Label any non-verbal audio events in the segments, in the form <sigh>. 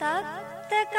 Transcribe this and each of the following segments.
तप्तकाञ्चन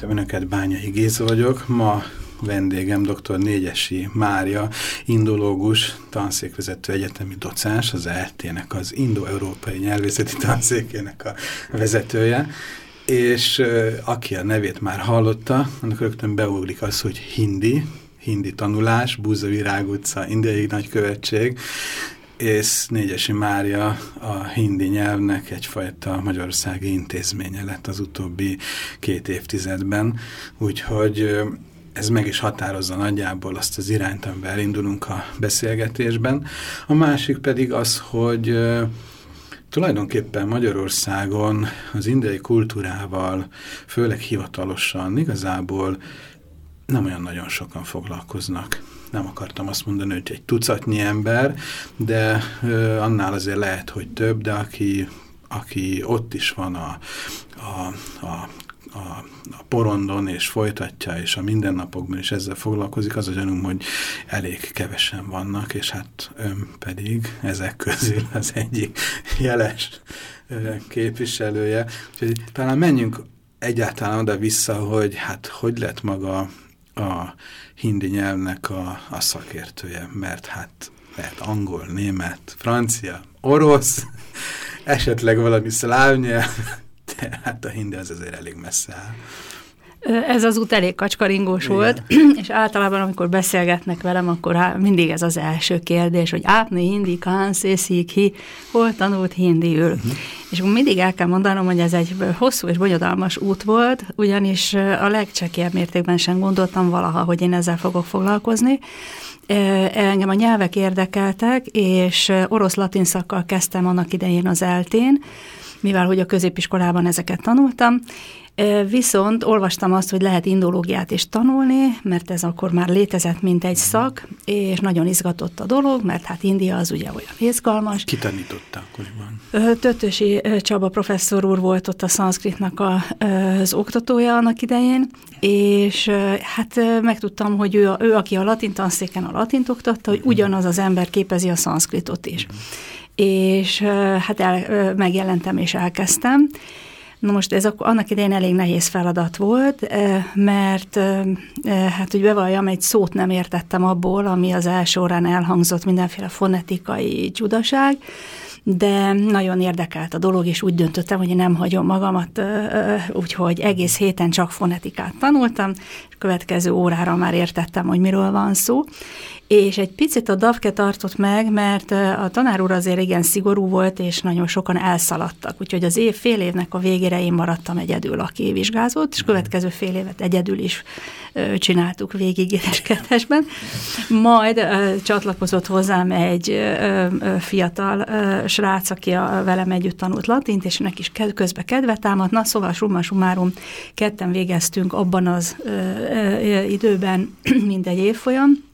Köszöntöm Önöket, Bányai Géza vagyok. Ma vendégem dr. Négyesi Mária, indológus, tanszékvezető egyetemi docens, az ERT-nek az Indo-Európai Nyelvészeti Tanszékének a vezetője, és aki a nevét már hallotta, annak rögtön beugrik az, hogy hindi, hindi tanulás, Búza Virág utca, indiai nagykövetség, és Négyesi Mária a hindi nyelvnek egyfajta magyarországi intézménye lett az utóbbi két évtizedben, úgyhogy ez meg is határozza nagyjából azt az irányt, amivel elindulunk a beszélgetésben. A másik pedig az, hogy tulajdonképpen Magyarországon az indiai kultúrával, főleg hivatalosan igazából nem olyan nagyon sokan foglalkoznak nem akartam azt mondani, hogy egy tucatnyi ember, de ö, annál azért lehet, hogy több, de aki, aki ott is van a, a, a a, a porondon, és folytatja, és a mindennapokban is ezzel foglalkozik, az a gyanúm, hogy elég kevesen vannak, és hát ön pedig ezek közül az egyik jeles képviselője. Úgyhogy talán menjünk egyáltalán oda-vissza, hogy hát hogy lett maga a hindi nyelvnek a, a szakértője, mert hát lehet angol, német, francia, orosz, <laughs> esetleg valami szláv nyelv, <laughs> de hát a hindi az azért elég messze áll. Ez az út elég kacskaringós Igen. volt, <clears throat> és általában, amikor beszélgetnek velem, akkor mindig ez az első kérdés, hogy átni hindi, kán, szészik, hi, hol tanult hindiül. Uh-huh. És mindig el kell mondanom, hogy ez egy hosszú és bonyodalmas út volt, ugyanis a legcsekélyebb mértékben sem gondoltam valaha, hogy én ezzel fogok foglalkozni. Engem a nyelvek érdekeltek, és orosz-latin szakkal kezdtem annak idején az eltén, mivel hogy a középiskolában ezeket tanultam, Viszont olvastam azt, hogy lehet indológiát is tanulni, mert ez akkor már létezett, mint egy szak, és nagyon izgatott a dolog, mert hát India az ugye olyan izgalmas. Ki tanította akkoriban? Tötösi Csaba professzor úr volt ott a szanszkritnak a, az oktatója annak idején, és hát megtudtam, hogy ő, ő aki a latin tanszéken a latint oktatta, hogy mhm. ugyanaz az ember képezi a szanszkritot is. Mm. És hát el, megjelentem és elkezdtem, Na most ez annak idején elég nehéz feladat volt, eh, mert eh, eh, hát úgy bevalljam, egy szót nem értettem abból, ami az első órán elhangzott, mindenféle fonetikai csudaság, de nagyon érdekelt a dolog, és úgy döntöttem, hogy nem hagyom magamat, úgyhogy egész héten csak fonetikát tanultam, és következő órára már értettem, hogy miről van szó, és egy picit a DAVKE tartott meg, mert a tanár úr azért igen szigorú volt, és nagyon sokan elszaladtak, úgyhogy az év fél évnek a végére én maradtam egyedül, aki vizsgázott, és következő fél évet egyedül is csináltuk végig édeskedésben. Majd csatlakozott hozzám egy fiatal srác, aki a, velem együtt tanult latint, és neki is közbe kedve támadt. Na, szóval summa summarum, ketten végeztünk abban az időben, <clears throat> mint egy évfolyam,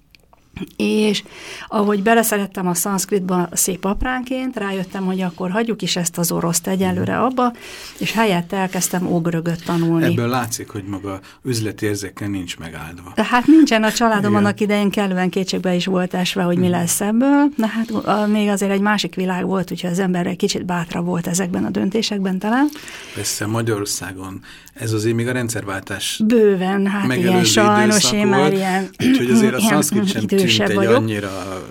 és ahogy beleszerettem a szanszkritba szép apránként, rájöttem, hogy akkor hagyjuk is ezt az oroszt egyelőre abba, és helyette elkezdtem ógörögöt tanulni. Ebből látszik, hogy maga üzleti érzéken nincs megáldva. Hát nincsen, a családom Igen. annak idején kellően kétségbe is volt esve, hogy mi mhm. lesz ebből. Na hát a, még azért egy másik világ volt, úgyhogy az ember egy kicsit bátra volt ezekben a döntésekben talán. Persze Magyarországon ez azért még a rendszerváltás Bőven, hát igen, sajnos én már ilyen Úgyhogy azért a <clears throat> szanszkrit sem tűnt egy vagyok. annyira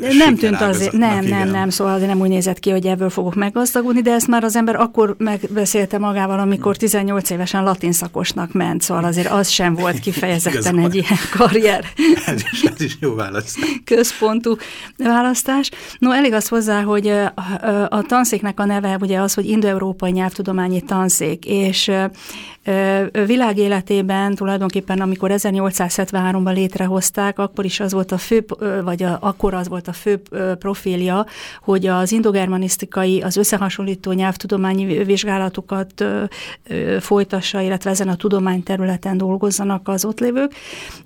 Nem tűnt azért, nem, nem, nem, szóval azért nem úgy nézett ki, hogy ebből fogok meggazdagodni, de ezt már az ember akkor megbeszélte magával, amikor 18 évesen latin szakosnak ment, szóval azért az sem volt kifejezetten <laughs> egy ilyen karrier. <laughs> ez, is, ez is jó választás. Központú választás. No, elég az hozzá, hogy a, a tanszéknek a neve ugye az, hogy Indo-Európai Nyelvtudományi Tanszék, és világéletében tulajdonképpen, amikor 1873-ban létrehozták, akkor is az volt a fő, vagy a, akkor az volt a fő profilja, hogy az indogermanisztikai, az összehasonlító nyelvtudományi vizsgálatokat folytassa, illetve ezen a tudományterületen dolgozzanak az ott lévők,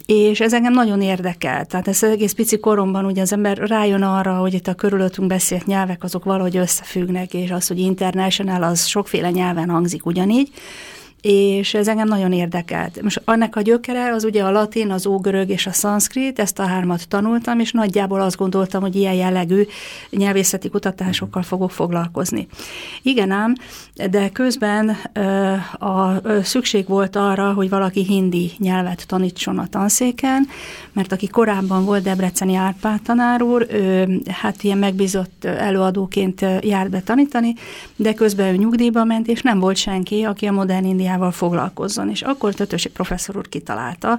és ez engem nagyon érdekel. Tehát ez egész pici koromban ugye az ember rájön arra, hogy itt a körülöttünk beszélt nyelvek azok valahogy összefüggnek, és az, hogy international, az sokféle nyelven hangzik ugyanígy, és ez engem nagyon érdekelt. Most annak a gyökere az ugye a latin, az ógörög és a szanszkrit, ezt a hármat tanultam, és nagyjából azt gondoltam, hogy ilyen jellegű nyelvészeti kutatásokkal fogok foglalkozni. Igen ám, de közben a szükség volt arra, hogy valaki hindi nyelvet tanítson a tanszéken, mert aki korábban volt Debreceni Árpád tanár úr, ő, hát ilyen megbízott előadóként járt be tanítani, de közben ő nyugdíjba ment, és nem volt senki, aki a modern Indiával foglalkozzon. És akkor Tötösi professzor úr kitalálta,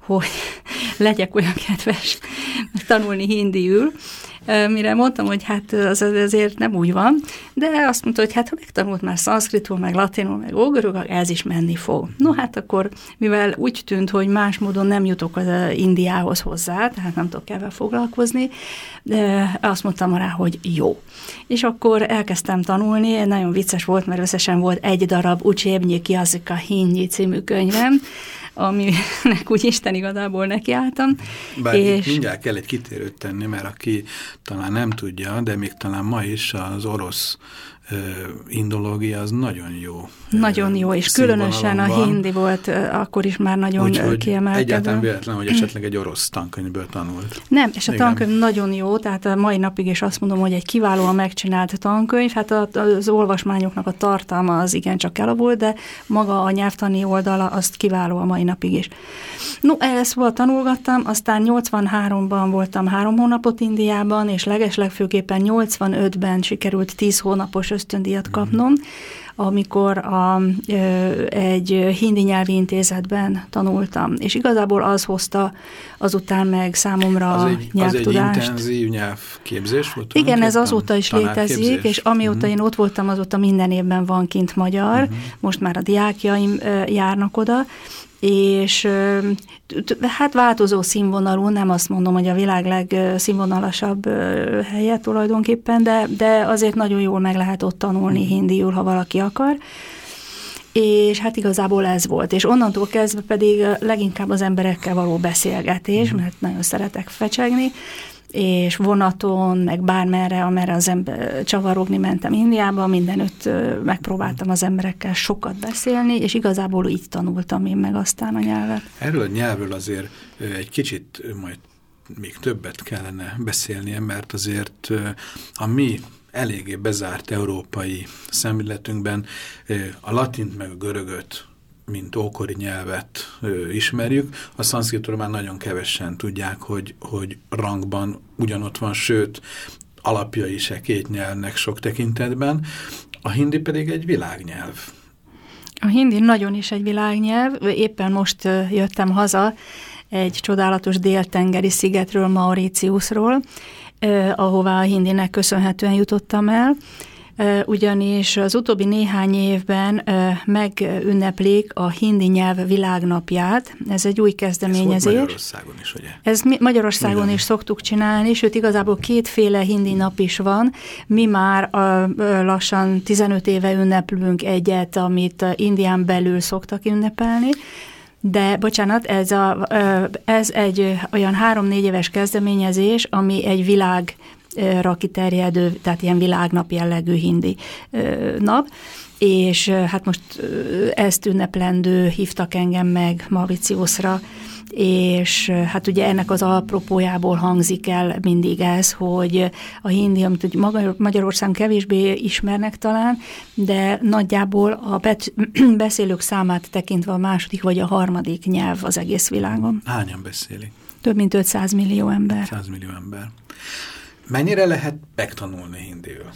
hogy <laughs> legyek olyan kedves tanulni hindiül, mire mondtam, hogy hát az azért nem úgy van, de azt mondta, hogy hát ha megtanult már szanszkritul, meg latinul, meg ógörög, ez is menni fog. No hát akkor, mivel úgy tűnt, hogy más módon nem jutok az Indiához hozzá, tehát nem tudok ebben foglalkozni, de azt mondtam rá, hogy jó. És akkor elkezdtem tanulni, nagyon vicces volt, mert összesen volt egy darab Ucsébnyi Kiazika Hinnyi című könyvem, aminek úgy Isten igazából nekiálltam. Bár és... mindjárt kell egy kitérőt tenni, mert aki talán nem tudja, de még talán ma is az orosz indológia az nagyon jó. Nagyon jó, és különösen a hindi volt akkor is már nagyon Úgy, kiemelkedő. Egyáltalán véletlen, hogy esetleg egy orosz tankönyvből tanult. Nem, és a Igen. tankönyv nagyon jó, tehát a mai napig is azt mondom, hogy egy kiválóan megcsinált tankönyv, hát az olvasmányoknak a tartalma az igencsak elavult, de maga a nyelvtani oldala azt kiváló a mai napig is. No, ezt volt tanulgattam, aztán 83-ban voltam három hónapot Indiában, és legeslegfőképpen 85-ben sikerült 10 hónapos ösztöndíjat kapnom, amikor a, egy hindi nyelvi intézetben tanultam. És igazából az hozta azután meg számomra az egy, nyelvtudást. Az egy intenzív nyelvképzés volt? Igen, ez azóta is létezik, és amióta uh -huh. én ott voltam, azóta minden évben van kint magyar, uh mhm. -huh. most már a diákjaim járnak oda, és hát változó színvonalú, nem azt mondom, hogy a világ legszínvonalasabb helye tulajdonképpen, de, de azért nagyon jól meg lehet ott tanulni hindiul, ha valaki akar. És hát igazából ez volt. És onnantól kezdve pedig leginkább az emberekkel való beszélgetés, mhm. mert nagyon szeretek fecsegni, és vonaton, meg bármerre, amerre az ember csavarogni mentem Indiába, mindenütt megpróbáltam az emberekkel sokat beszélni, és igazából így tanultam én meg aztán a nyelvet. Erről a nyelvről azért egy kicsit majd még többet kellene beszélnie, mert azért a mi eléggé bezárt európai szemületünkben a latint meg a görögöt mint ókori nyelvet ö, ismerjük, a szanszkritról már nagyon kevesen tudják, hogy, hogy rangban ugyanott van, sőt, alapjai se két nyelvnek sok tekintetben. A hindi pedig egy világnyelv. A hindi nagyon is egy világnyelv. Éppen most jöttem haza egy csodálatos déltengeri szigetről, Mauritiusról, ahová a hindinek köszönhetően jutottam el, ugyanis az utóbbi néhány évben megünneplik a hindi nyelv világnapját. Ez egy új kezdeményezés. Ez Magyarországon is, ugye? Ez Magyarországon Igen. is szoktuk csinálni, sőt igazából kétféle hindi nap is van. Mi már lassan 15 éve ünneplünk egyet, amit Indián belül szoktak ünnepelni, De, bocsánat, ez, a, ez egy olyan három-négy éves kezdeményezés, ami egy világ kiterjedő, tehát ilyen világnap jellegű hindi nap, és hát most ezt ünneplendő hívtak engem meg Mauritiusra, és hát ugye ennek az apropójából hangzik el mindig ez, hogy a hindi, amit ugye Magyarországon kevésbé ismernek talán, de nagyjából a <clears throat> beszélők számát tekintve a második vagy a harmadik nyelv az egész világon. Hányan beszélik? Több mint 500 millió ember. 500 millió ember. Mennyire lehet megtanulni hindiül?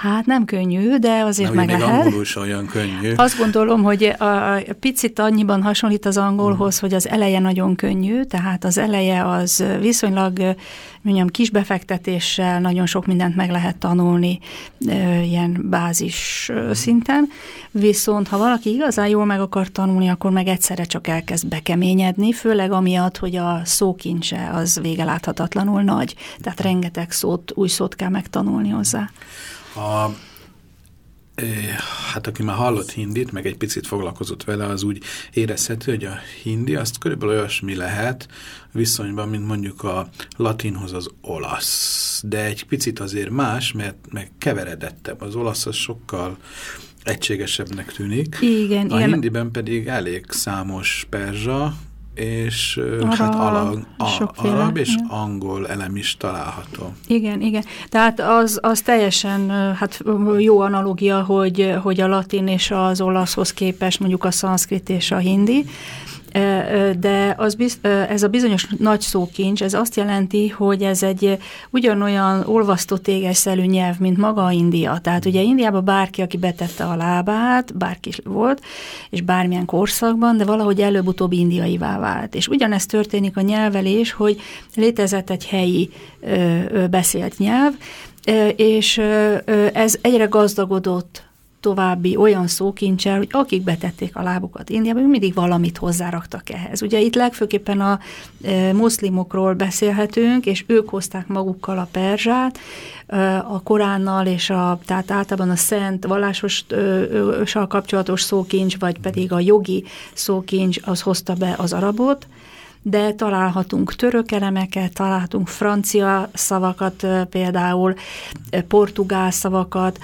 Hát nem könnyű, de azért meg lehet. angolul olyan könnyű. Azt gondolom, hogy a, a picit annyiban hasonlít az angolhoz, mm. hogy az eleje nagyon könnyű, tehát az eleje az viszonylag mondjam, kis befektetéssel nagyon sok mindent meg lehet tanulni ilyen bázis szinten, viszont ha valaki igazán jól meg akar tanulni, akkor meg egyszerre csak elkezd bekeményedni, főleg amiatt, hogy a szókincse az végeláthatatlanul nagy, tehát rengeteg szót, új szót kell megtanulni hozzá. A, hát aki már hallott hindit, meg egy picit foglalkozott vele, az úgy érezhető, hogy a hindi azt körülbelül olyasmi lehet viszonyban, mint mondjuk a latinhoz az olasz. De egy picit azért más, mert meg keveredettebb. Az olasz az sokkal egységesebbnek tűnik. Igen, a igen. hindiben pedig elég számos perzsa, és arab, hát alag, a, arab és igen. angol elem is található. Igen, igen. Tehát az, az teljesen hát jó analogia, hogy, hogy a latin és az olaszhoz képest mondjuk a szanszkrit és a hindi, de az biz, ez a bizonyos nagy szókincs, ez azt jelenti, hogy ez egy ugyanolyan olvasztó tégeszelű nyelv, mint maga India. Tehát ugye Indiában bárki, aki betette a lábát, bárki is volt, és bármilyen korszakban, de valahogy előbb-utóbb indiaivá vált. És ugyanezt történik a nyelvelés, hogy létezett egy helyi beszélt nyelv, és ez egyre gazdagodott további olyan szókincsel, hogy akik betették a lábukat Indiába, mindig valamit hozzáraktak ehhez. Ugye itt legfőképpen a e, muszlimokról beszélhetünk, és ők hozták magukkal a perzsát, e, a Koránnal és a, tehát általában a szent vallásossal kapcsolatos szókincs, vagy pedig a jogi szókincs, az hozta be az arabot, de találhatunk török elemeket, találhatunk francia szavakat például, portugál szavakat,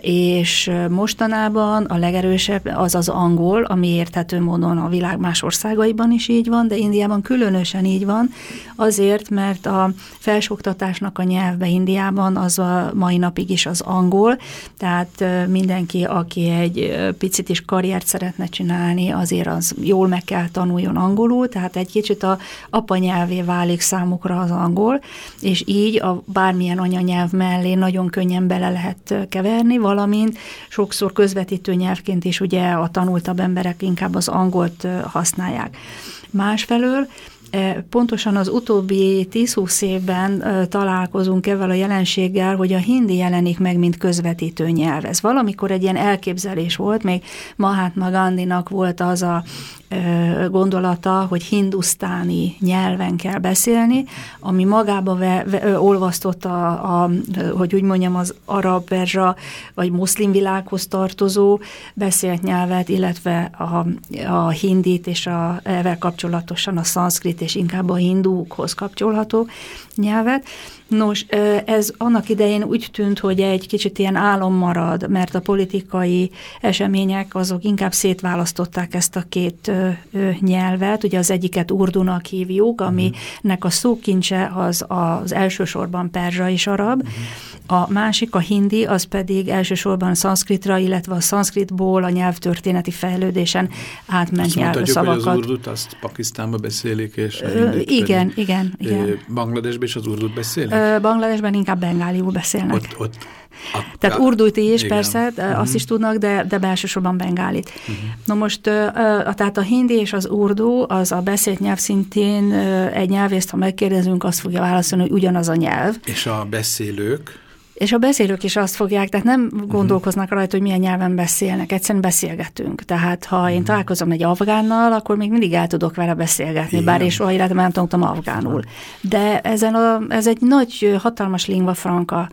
és mostanában a legerősebb az az angol, ami érthető módon a világ más országaiban is így van, de Indiában különösen így van, azért, mert a felsőoktatásnak a nyelve Indiában az a mai napig is az angol, tehát mindenki, aki egy picit is karriert szeretne csinálni, azért az jól meg kell tanuljon angolul, tehát egy kicsit a apanyelvé válik számukra az angol, és így a bármilyen anyanyelv mellé nagyon könnyen bele lehet keverni, keverni, valamint sokszor közvetítő nyelvként is ugye a tanultabb emberek inkább az angolt használják. Másfelől Pontosan az utóbbi 10-20 évben találkozunk ezzel a jelenséggel, hogy a hindi jelenik meg, mint közvetítő nyelv. Ez valamikor egy ilyen elképzelés volt, még Mahatma Gandhinak volt az a gondolata, hogy hindusztáni nyelven kell beszélni, ami magába ve, ve, olvasztott a, a, hogy úgy mondjam, az arab, perzsa vagy muszlim világhoz tartozó beszélt nyelvet, illetve a, a hindit és a, ezzel kapcsolatosan a szanszkrit és inkább a hindúkhoz kapcsolható nyelvet. Nos, ez annak idején úgy tűnt, hogy egy kicsit ilyen álom marad, mert a politikai események azok inkább szétválasztották ezt a két nyelvet. Ugye az egyiket urdunak hívjuk, aminek a szókincse az az elsősorban perzsa és arab, a másik, a hindi, az pedig elsősorban szanszkritra, illetve a szanszkritból a nyelvtörténeti fejlődésen átment nyelvszavakat. hogy az urdut azt Pakisztánban beszélik, és a igen, pedig, igen, igen. Bangladesben is az urdut beszélik? Bangladesben inkább bengáliul beszélnek. Ott, ott a, Tehát urdút is, igen. persze, uh -huh. azt is tudnak, de, de belsősorban bengálit. Uh -huh. Na most, a, tehát a hindi és az urdu, az a beszélt nyelv szintén egy nyelvészt, ha megkérdezünk, azt fogja válaszolni, hogy ugyanaz a nyelv. És a beszélők? És a beszélők is azt fogják, tehát nem gondolkoznak rajta, hogy milyen nyelven beszélnek, egyszerűen beszélgetünk. Tehát ha én uh-huh. találkozom egy afgánnal, akkor még mindig el tudok vele beszélgetni, Igen. bár és soha életemben nem tanultam afgánul. De ezen a, ez egy nagy, hatalmas lingva franca,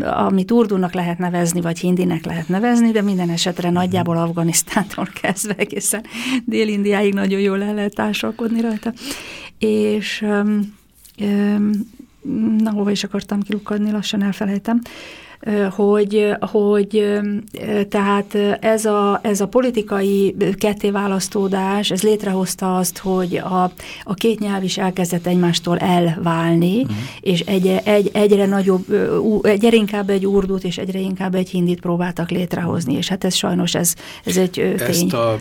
amit urdunak lehet nevezni, vagy hindinek lehet nevezni, de minden esetre uh-huh. nagyjából Afganisztántól <laughs> kezdve egészen Dél-Indiáig nagyon jól el lehet társalkodni rajta. És um, na, hova is akartam kilukadni, lassan elfelejtem, hogy, hogy tehát ez a, ez a politikai kettéválasztódás, ez létrehozta azt, hogy a, a két nyelv is elkezdett egymástól elválni, uh-huh. és egy, egy, egyre nagyobb, egyre inkább egy urdut, és egyre inkább egy hindit próbáltak létrehozni, és hát ez sajnos ez, ez egy tény. Ezt a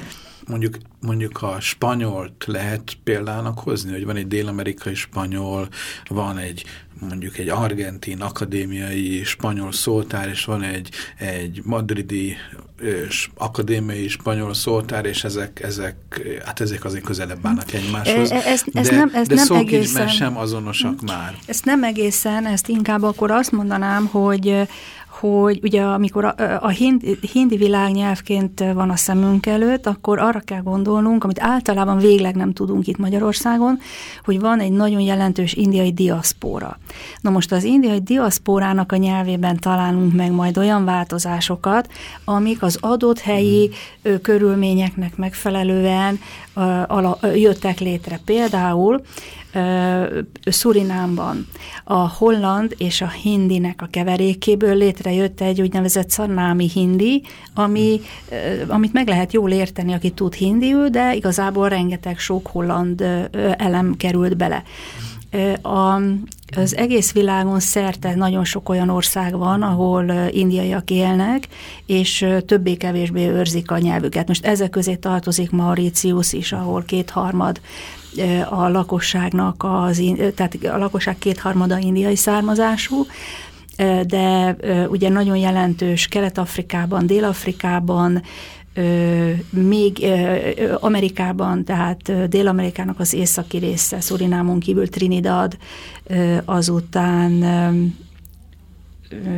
mondjuk, mondjuk a spanyolt lehet példának hozni, hogy van egy dél-amerikai spanyol, van egy mondjuk egy argentin akadémiai spanyol szótár, és van egy, egy madridi és akadémiai spanyol szótár, és ezek, ezek, hát ezek azért közelebb állnak egymáshoz. Ez, ez, ez de, nem, ez de nem egészen, sem azonosak már. Ezt nem egészen, ezt inkább akkor azt mondanám, hogy hogy ugye amikor a, a hindi, hindi világnyelvként van a szemünk előtt, akkor arra kell gondolnunk, amit általában végleg nem tudunk itt Magyarországon, hogy van egy nagyon jelentős indiai diaszpóra. Na most az indiai diaszpórának a nyelvében találunk meg majd olyan változásokat, amik az adott helyi hmm. körülményeknek megfelelően ala, jöttek létre. Például Szurinámban a holland és a hindinek a keverékéből létrejött egy úgynevezett szarnámi hindi, ami, amit meg lehet jól érteni, aki tud hindiül, de igazából rengeteg sok holland elem került bele. A, az egész világon szerte nagyon sok olyan ország van, ahol indiaiak élnek, és többé-kevésbé őrzik a nyelvüket. Most ezek közé tartozik Mauritius is, ahol kétharmad a lakosságnak, az, tehát a lakosság kétharmada indiai származású, de ugye nagyon jelentős Kelet-Afrikában, Dél-Afrikában, még Amerikában, tehát Dél-Amerikának az északi része, Szurinámon kívül Trinidad, azután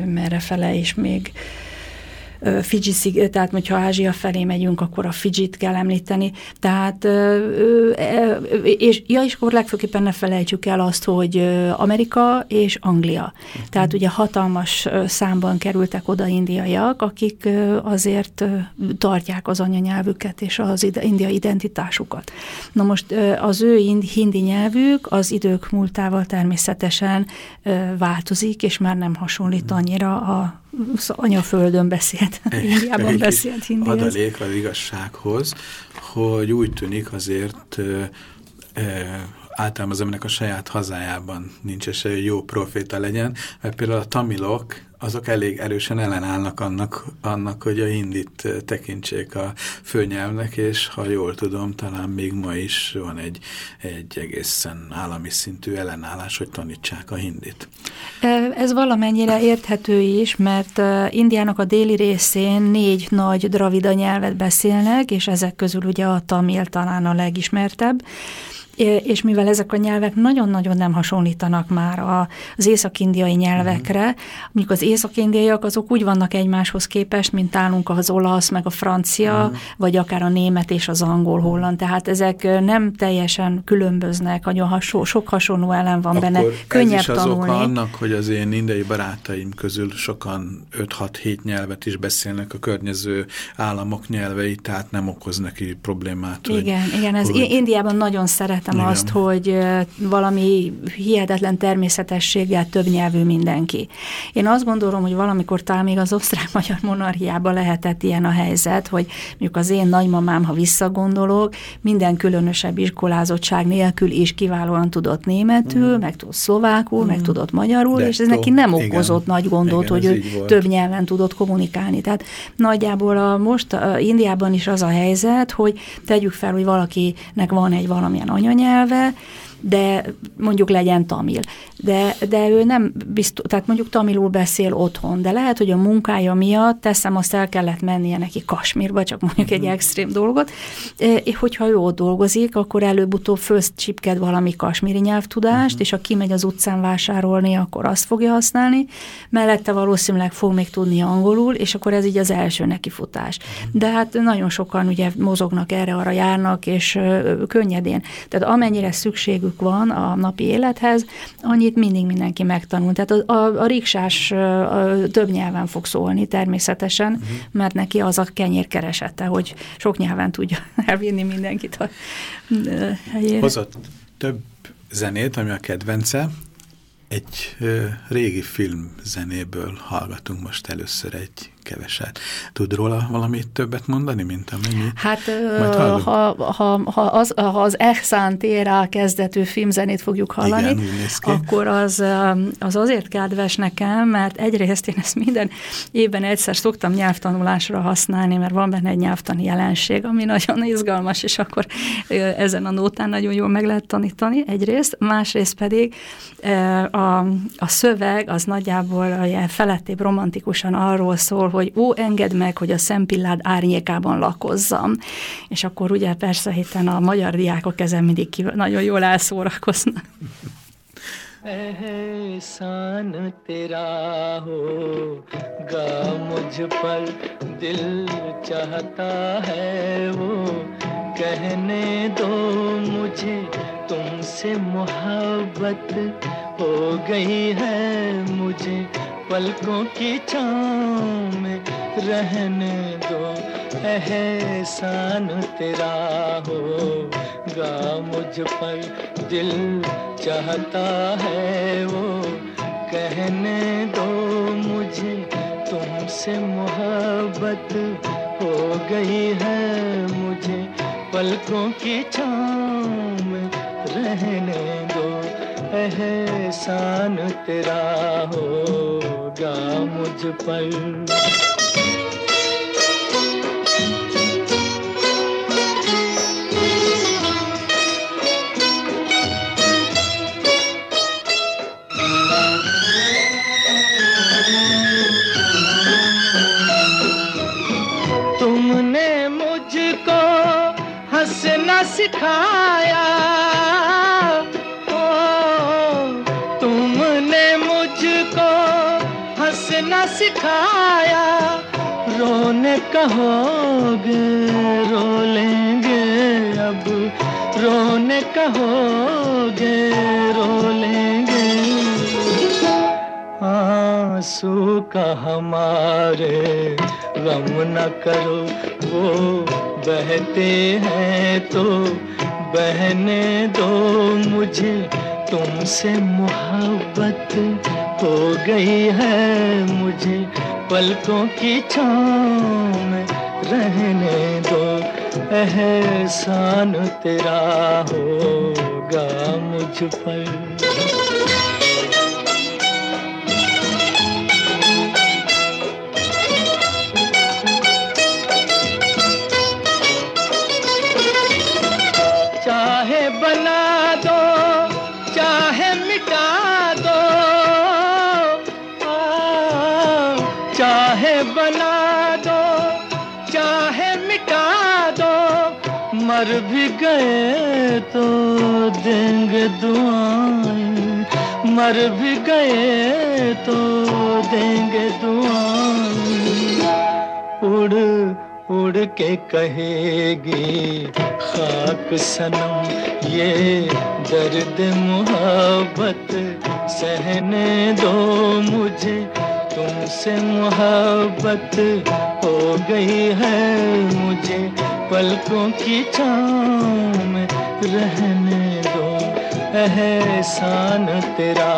merre fele is még Sziget, tehát hogyha Ázsia felé megyünk, akkor a Fijit kell említeni. Tehát, és, ja, és akkor legfőképpen ne felejtsük el azt, hogy Amerika és Anglia. Tehát ugye hatalmas számban kerültek oda indiaiak, akik azért tartják az anyanyelvüket és az indiai identitásukat. Na most az ő hindi nyelvük az idők múltával természetesen változik, és már nem hasonlít annyira a anyaföldön beszélt, <laughs> Indiában beszélt hindihez. Adalék az igazsághoz, hogy úgy tűnik azért e, e, általában az embernek a saját hazájában nincs esély, jó proféta legyen, mert például a tamilok azok elég erősen ellenállnak annak, annak, hogy a hindit tekintsék a főnyelvnek, és ha jól tudom, talán még ma is van egy, egy egészen állami szintű ellenállás, hogy tanítsák a hindit. Ez valamennyire érthető is, mert Indiának a déli részén négy nagy dravida nyelvet beszélnek, és ezek közül ugye a tamil talán a legismertebb, és mivel ezek a nyelvek nagyon-nagyon nem hasonlítanak már az észak-indiai nyelvekre, uh-huh. mondjuk az észak-indiaiak azok úgy vannak egymáshoz képest, mint állunk az olasz, meg a francia, uh-huh. vagy akár a német és az angol holland, tehát ezek nem teljesen különböznek, nagyon hasonló, sok hasonló elem van Akkor benne, könnyebb ez is tanulni. az annak, hogy az én indiai barátaim közül sokan 5-6-7 nyelvet is beszélnek a környező államok nyelveit, tehát nem okoz neki problémát. Igen, hogy, igen, ez hogy... Indiában nagyon szeret értem Igen. azt, hogy valami hihetetlen természetességgel több nyelvű mindenki. Én azt gondolom, hogy valamikor talán még az osztrák-magyar monarchiában lehetett ilyen a helyzet, hogy mondjuk az én nagymamám, ha visszagondolok, minden különösebb iskolázottság nélkül is kiválóan tudott németül, mm. meg tudott szlovákul, mm. meg tudott magyarul, De és ez neki nem okozott igen. nagy gondot, igen, hogy ő több nyelven tudott kommunikálni. Tehát nagyjából a, most a Indiában is az a helyzet, hogy tegyük fel, hogy valakinek van egy valamilyen anyanyelv, wspaniałe de mondjuk legyen tamil. De, de ő nem biztos, tehát mondjuk tamilul beszél otthon, de lehet, hogy a munkája miatt, teszem, azt el kellett mennie neki Kasmírba, csak mondjuk egy mhm. extrém dolgot, és hogyha ő ott dolgozik, akkor előbb-utóbb csipked valami kasmíri nyelvtudást, uh-huh. és ha kimegy az utcán vásárolni, akkor azt fogja használni, mellette valószínűleg fog még tudni angolul, és akkor ez így az első nekifutás. Uh-huh. De hát nagyon sokan ugye mozognak erre-arra járnak, és könnyedén. Tehát amennyire szükségük van a napi élethez, annyit mindig mindenki megtanul. Tehát a, a, a riksás ö, több nyelven fog szólni természetesen, uh-huh. mert neki az a kenyér keresete, hogy sok nyelven tudja <laughs> elvinni mindenkit a helyére. Hozott több zenét, ami a kedvence. Egy ö, régi film zenéből hallgatunk most először egy keveset. Tud róla valamit többet mondani, mint amennyi? Hát ha, ha, ha, az, ha az Ehszán Térá kezdetű filmzenét fogjuk hallani, Igen, akkor az, az azért kedves nekem, mert egyrészt én ezt minden évben egyszer szoktam nyelvtanulásra használni, mert van benne egy nyelvtani jelenség, ami nagyon izgalmas, és akkor ezen a nótán nagyon jól meg lehet tanítani egyrészt, másrészt pedig a, a szöveg az nagyjából felettébb romantikusan arról szól, hogy ó, engedd meg, hogy a szempillád árnyékában lakozzam. És akkor ugye persze héten a magyar diákok ezen mindig ki, nagyon jól elszórakoznak. एहसान तेरा होगा मुझ पर दिल चाहता है वो कहने दो मुझे तुमसे मोहब्बत हो गई है मुझे पलकों की छाँव में रहने दो, एहसान तेरा होगा मुझ पर, दिल चाहता है वो कहने दो मुझे, तुमसे मोहब्बत हो गई है मुझे, पलकों की छाँव में रहने एहसान तेरा होगा मुझ पर। तुमने मुझको हंसना सिखाया सिखाया। कहोगे, रो लेंगे अब। रोने कहोगे, रो लेंगे। आँसू का हमारे गम न करो, वो बहते हैं तो बहने दो मुझे। तुमसे मोहब्बत हो गई है मुझे पलकों की छाँव में रहने दो एहसान तेरा होगा मुझ पर। मर भी गए तो देंगे दुआएँ। मर भी गए तो देंगे दुआएँ। उड़ उड़ के कहेगी, खाक सनम, ये दर्द मोहब्बत, सहने दो मुझे, तुमसे मोहब्बत हो गई है मुझे। पलकों की छाँव में रहने दो, एहसान तेरा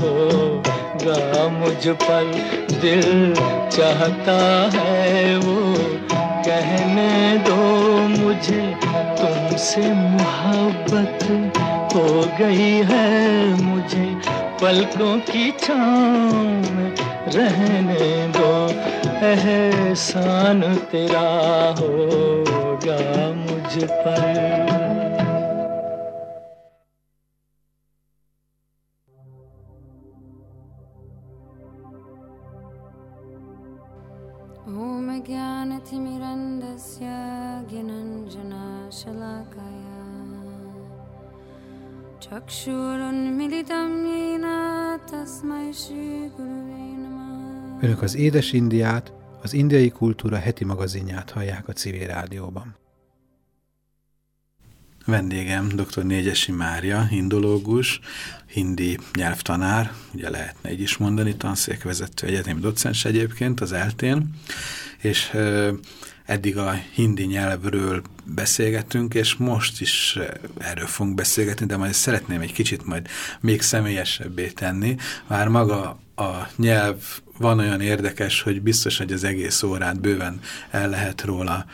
होगा मुझ पर दिल चाहता है वो, कहने दो मुझे तुमसे मोहब्बत हो गई है मुझे। पलकों की छाँव रहने दो। एहसान तेरा होगा मुझ पर। ज्ञान थी मिरंदस्य ज्ञानंजना शलाकाय Önök az Édes Indiát, az indiai kultúra heti magazinját hallják a civil rádióban. Vendégem dr. Négyesi Mária, indológus, hindi nyelvtanár, ugye lehetne így is mondani, tanszékvezető egyetemi docens egyébként az eltén, és eddig a hindi nyelvről beszélgetünk, és most is erről fogunk beszélgetni, de majd szeretném egy kicsit majd még személyesebbé tenni. Már maga a nyelv van olyan érdekes, hogy biztos, hogy az egész órát bőven el lehet róla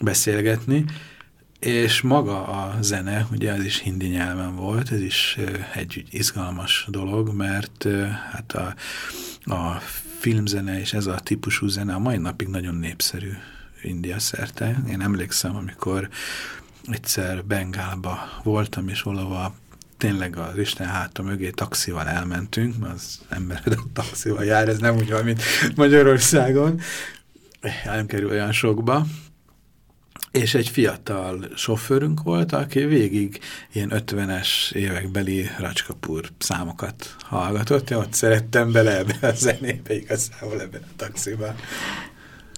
beszélgetni, és maga a zene, ugye ez is hindi nyelven volt, ez is egy izgalmas dolog, mert hát a, a filmzene és ez a típusú zene a mai napig nagyon népszerű India szerte. Én emlékszem, amikor egyszer Bengálba voltam, és valahol tényleg az Isten háta mögé taxival elmentünk, mert az ember a taxival jár, ez nem úgy van, mint Magyarországon, nem kerül olyan sokba, és egy fiatal sofőrünk volt, aki végig ilyen 50-es évekbeli Racskapúr számokat hallgatott. Én ott szerettem bele ebbe a zenébe, igazából ebben a taxiban.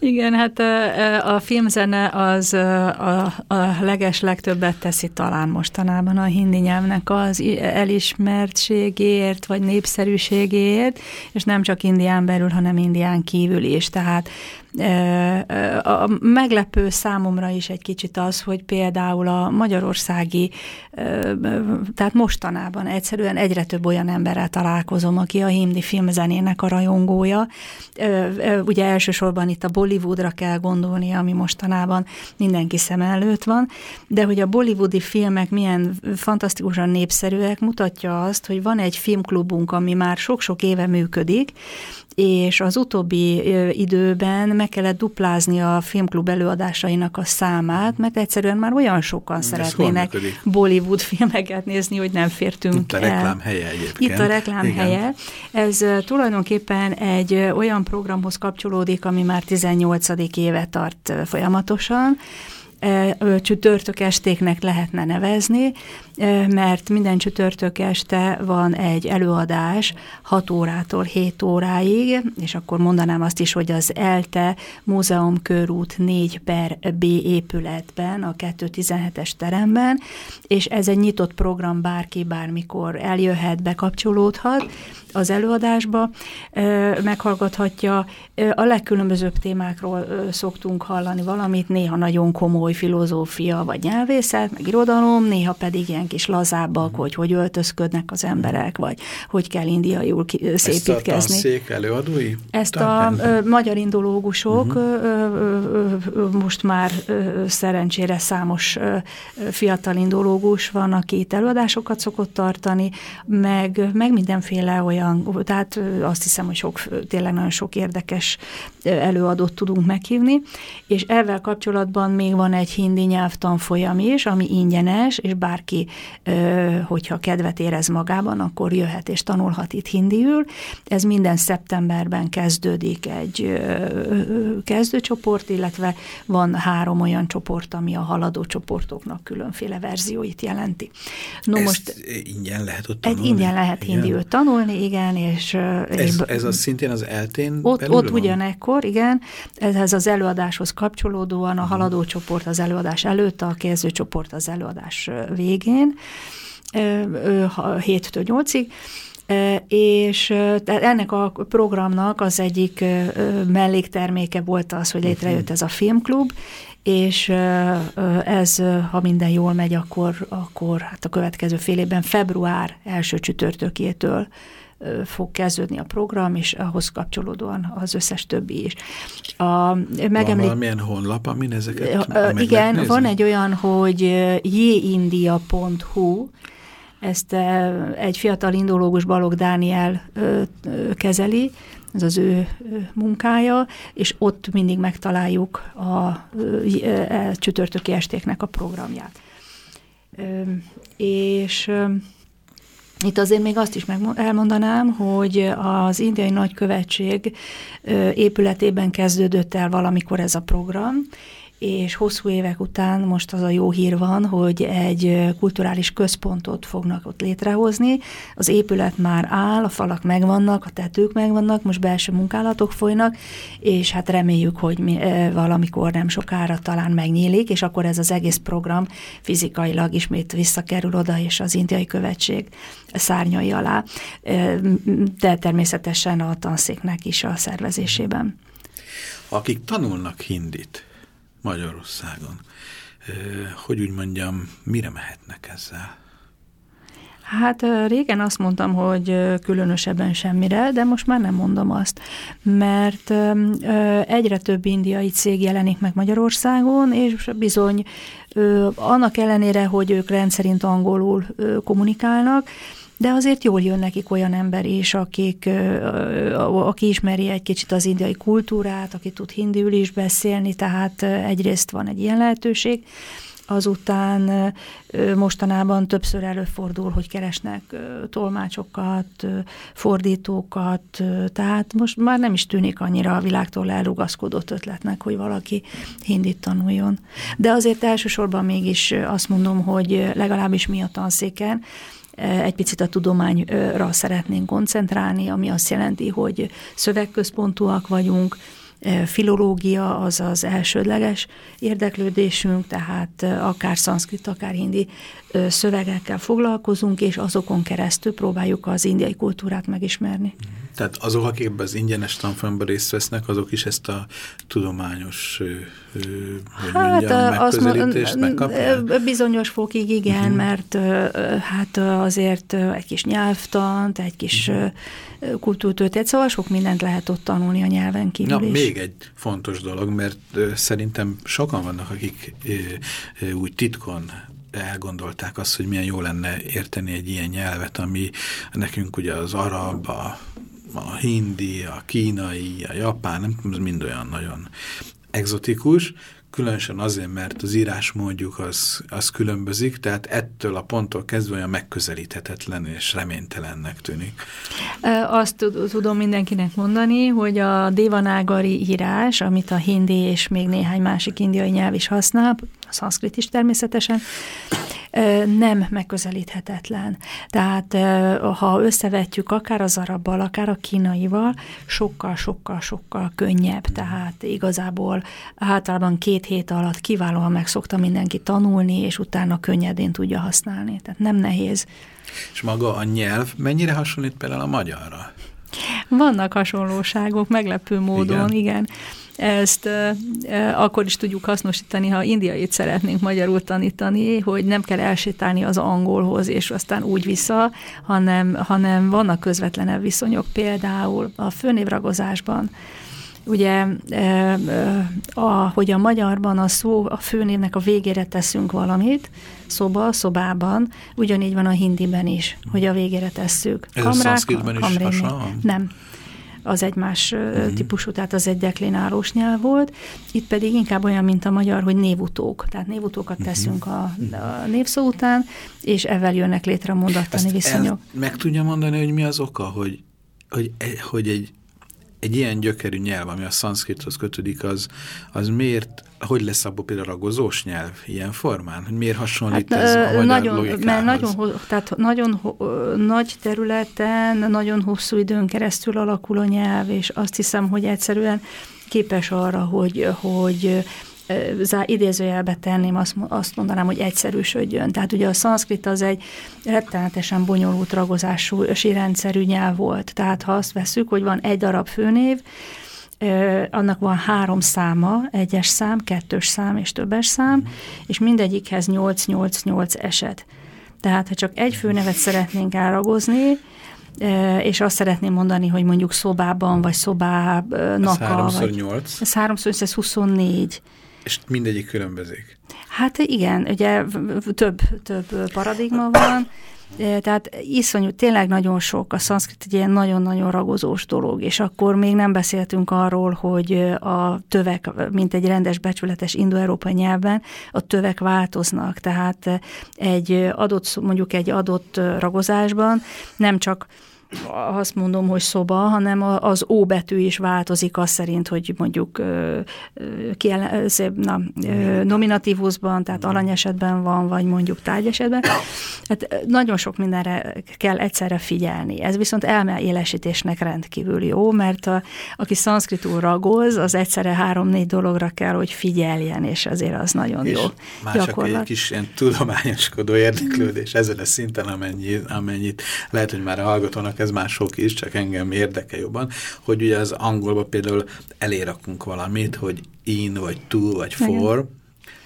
Igen, hát a filmzene az a, a leges legtöbbet teszi talán mostanában a hindi nyelvnek az elismertségért, vagy népszerűségért, és nem csak Indián belül, hanem Indián kívül is. Tehát a meglepő számomra is egy kicsit az, hogy például a magyarországi, tehát mostanában egyszerűen egyre több olyan emberrel találkozom, aki a hindi filmzenének a rajongója. Ugye elsősorban itt a Bollywoodra kell gondolni, ami mostanában mindenki szem előtt van, de hogy a bollywoodi filmek milyen fantasztikusan népszerűek, mutatja azt, hogy van egy filmklubunk, ami már sok-sok éve működik, és az utóbbi időben meg kellett duplázni a filmklub előadásainak a számát, mert egyszerűen már olyan sokan Ez szeretnének Bollywood filmeket nézni, hogy nem fértünk Itt a reklám helye egyébként. Itt a reklám Igen. helye. Ez tulajdonképpen egy olyan programhoz kapcsolódik, ami már 18. éve tart folyamatosan, csütörtök estéknek lehetne nevezni, mert minden csütörtök este van egy előadás 6 órától 7 óráig, és akkor mondanám azt is, hogy az ELTE Múzeum Körút 4 per B épületben, a 217-es teremben, és ez egy nyitott program, bárki bármikor eljöhet, bekapcsolódhat az előadásba, meghallgathatja. A legkülönbözőbb témákról szoktunk hallani valamit, néha nagyon komoly filozófia vagy nyelvészet, meg irodalom, néha pedig ilyen kis lazábbak, uh-huh. hogy hogy öltözködnek az emberek, vagy hogy kell indiaiul szépítkezni. Ezt a tanszék előadói? Ezt a ö, magyar indológusok uh-huh. ö, ö, most már ö, szerencsére számos ö, fiatal indológus van, aki itt előadásokat szokott tartani, meg, meg mindenféle olyan, tehát azt hiszem, hogy sok, tényleg nagyon sok érdekes előadót tudunk meghívni, és ezzel kapcsolatban még van egy hindi nyelvtanfolyam is, ami ingyenes, és bárki hogyha kedvet érez magában, akkor jöhet és tanulhat itt hindiül. Ez minden szeptemberben kezdődik egy kezdőcsoport, illetve van három olyan csoport, ami a haladó csoportoknak különféle verzióit jelenti. No, Ezt most ingyen lehet ott tanulni? Ingyen lehet hindiül tanulni, igen. És, ez, és, ez az szintén az eltén Ott, ott ugyanekkor, igen. Ez az előadáshoz kapcsolódóan a mhm. haladó csoport az előadás előtt, a kezdőcsoport az előadás végén. 7-től 8-ig, és ennek a programnak az egyik mellékterméke volt az, hogy létrejött ez a filmklub, és ez, ha minden jól megy, akkor, akkor hát a következő fél évben február első csütörtökétől fog kezdődni a program, és ahhoz kapcsolódóan az összes többi is. A, megemlít... Van valamilyen honlap, amin ezeket Igen, van egy olyan, hogy jindia.hu, ezt egy fiatal indológus Balog Dániel kezeli, ez az ő munkája, és ott mindig megtaláljuk a, a csütörtöki estéknek a programját. És Itt azért még azt is elmondanám, hogy az indiai nagykövetség épületében kezdődött el valamikor ez a program, és hosszú évek után most az a jó hír van, hogy egy kulturális központot fognak ott létrehozni. Az épület már áll, a falak megvannak, a tetők megvannak, most belső munkálatok folynak, és hát reméljük, hogy mi, valamikor nem sokára talán megnyílik, és akkor ez az egész program fizikailag ismét visszakerül oda, és az indiai követség szárnyai alá, de természetesen a tanszéknek is a szervezésében. Akik tanulnak hindit, Magyarországon. Hogy úgy mondjam, mire mehetnek ezzel? Hát régen azt mondtam, hogy különösebben semmire, de most már nem mondom azt, mert egyre több indiai cég jelenik meg Magyarországon, és bizony annak ellenére, hogy ők rendszerint angolul kommunikálnak, de azért jól jön nekik olyan ember is, akik, aki ismeri egy kicsit az indiai kultúrát, aki tud hindiül is beszélni, tehát egyrészt van egy ilyen lehetőség, azután mostanában többször előfordul, hogy keresnek tolmácsokat, fordítókat, tehát most már nem is tűnik annyira a világtól elrugaszkodott ötletnek, hogy valaki hindit tanuljon. De azért elsősorban mégis azt mondom, hogy legalábbis mi a tanszéken, egy picit a tudományra szeretnénk koncentrálni, ami azt jelenti, hogy szövegközpontúak vagyunk, filológia az az elsődleges érdeklődésünk, tehát akár szanszkrit, akár hindi szövegekkel foglalkozunk, és azokon keresztül próbáljuk az indiai kultúrát megismerni. Tehát azok, akik ebben az ingyenes tanfolyamban részt vesznek, azok is ezt a tudományos hogy hát, mondjam, megközelítést megkapják? Bizonyos fokig igen, uh mhm. -huh. mert hát azért egy kis nyelvtant, egy kis uh. -huh. szóval sok mindent lehet ott tanulni a nyelven kívül Na, is. még egy fontos dolog, mert szerintem sokan vannak, akik úgy titkon elgondolták azt, hogy milyen jó lenne érteni egy ilyen nyelvet, ami nekünk ugye az arab, a, a hindi, a kínai, a japán, nem tudom, ez mind olyan nagyon egzotikus, különösen azért, mert az írásmódjuk az, az különbözik, tehát ettől a ponttól kezdve olyan megközelíthetetlen és reménytelennek tűnik. Azt tudom mindenkinek mondani, hogy a dévanágari írás, amit a hindi és még néhány másik indiai nyelv is használ, szanszkrit is természetesen, nem megközelíthetetlen. Tehát ha összevetjük akár az arabbal, akár a kínaival, sokkal-sokkal-sokkal könnyebb. Tehát igazából általában két hét alatt kiválóan meg szokta mindenki tanulni, és utána könnyedén tudja használni. Tehát nem nehéz. És maga a nyelv mennyire hasonlít például a magyarra? Vannak hasonlóságok, meglepő módon, igen. igen. Ezt e, akkor is tudjuk hasznosítani, ha indiait szeretnénk magyarul tanítani, hogy nem kell elsétálni az angolhoz, és aztán úgy vissza, hanem, hanem vannak közvetlenebb viszonyok, például a főnévragozásban, Ugye, a, hogy a magyarban a szó, a főnévnek a végére teszünk valamit, szoba, szobában, ugyanígy van a hindiben is, hogy a végére tesszük. Ez Kamrák, a is hasonló? Nem az egy más uh-huh. típusú, tehát az egy deklinálós nyelv volt. Itt pedig inkább olyan, mint a magyar, hogy névutók. Tehát névutókat uh-huh. teszünk a, a névszó után, és ezzel jönnek létre a mondattani viszonyok. meg tudja mondani, hogy mi az oka, hogy, hogy, hogy egy egy ilyen gyökerű nyelv, ami a szanszkrithoz kötődik, az, az miért, hogy lesz abból például a gozós nyelv ilyen formán? Hogy miért hasonlít hát, ez a magyar nagyon, mert nagyon, tehát nagyon nagy területen, nagyon hosszú időn keresztül alakul a nyelv, és azt hiszem, hogy egyszerűen képes arra, hogy, hogy idézőjelbe tenném, azt, azt mondanám, hogy egyszerűsödjön. Tehát ugye a szanszkrit az egy rettenetesen bonyolult ragozású rendszerű nyelv volt. Tehát ha azt veszük, hogy van egy darab főnév, annak van három száma, egyes szám, kettős szám és többes szám, mm. és mindegyikhez 8-8-8 eset. Tehát, ha csak egy főnevet szeretnénk elragozni, és azt szeretném mondani, hogy mondjuk szobában, vagy szobának Ez háromszor nyolc. Ez háromszor, ez 24. És mindegyik különbözik? Hát igen, ugye több, több paradigma van, Tehát iszonyú, tényleg nagyon sok, a szanszkrit egy ilyen nagyon-nagyon ragozós dolog, és akkor még nem beszéltünk arról, hogy a tövek, mint egy rendes becsületes indo-európai nyelven, a tövek változnak, tehát egy adott, mondjuk egy adott ragozásban nem csak azt mondom, hogy szoba, hanem az ó betű is változik az szerint, hogy mondjuk na, nominatívusban, tehát alanyesetben van, vagy mondjuk tárgyesetben. Hát nagyon sok mindenre kell egyszerre figyelni. Ez viszont elmeélesítésnek rendkívül jó, mert a, aki szanszkritúr ragoz, az egyszerre három-négy dologra kell, hogy figyeljen, és azért az nagyon és jó már gyakorlat. egy kis ilyen tudományoskodó érdeklődés ezen a szinten, amennyi, amennyit lehet, hogy már a hallgatónak ez már sok is, csak engem érdekel jobban, hogy ugye az angolban például elérakunk valamit, hogy in, vagy to, vagy for, Igen.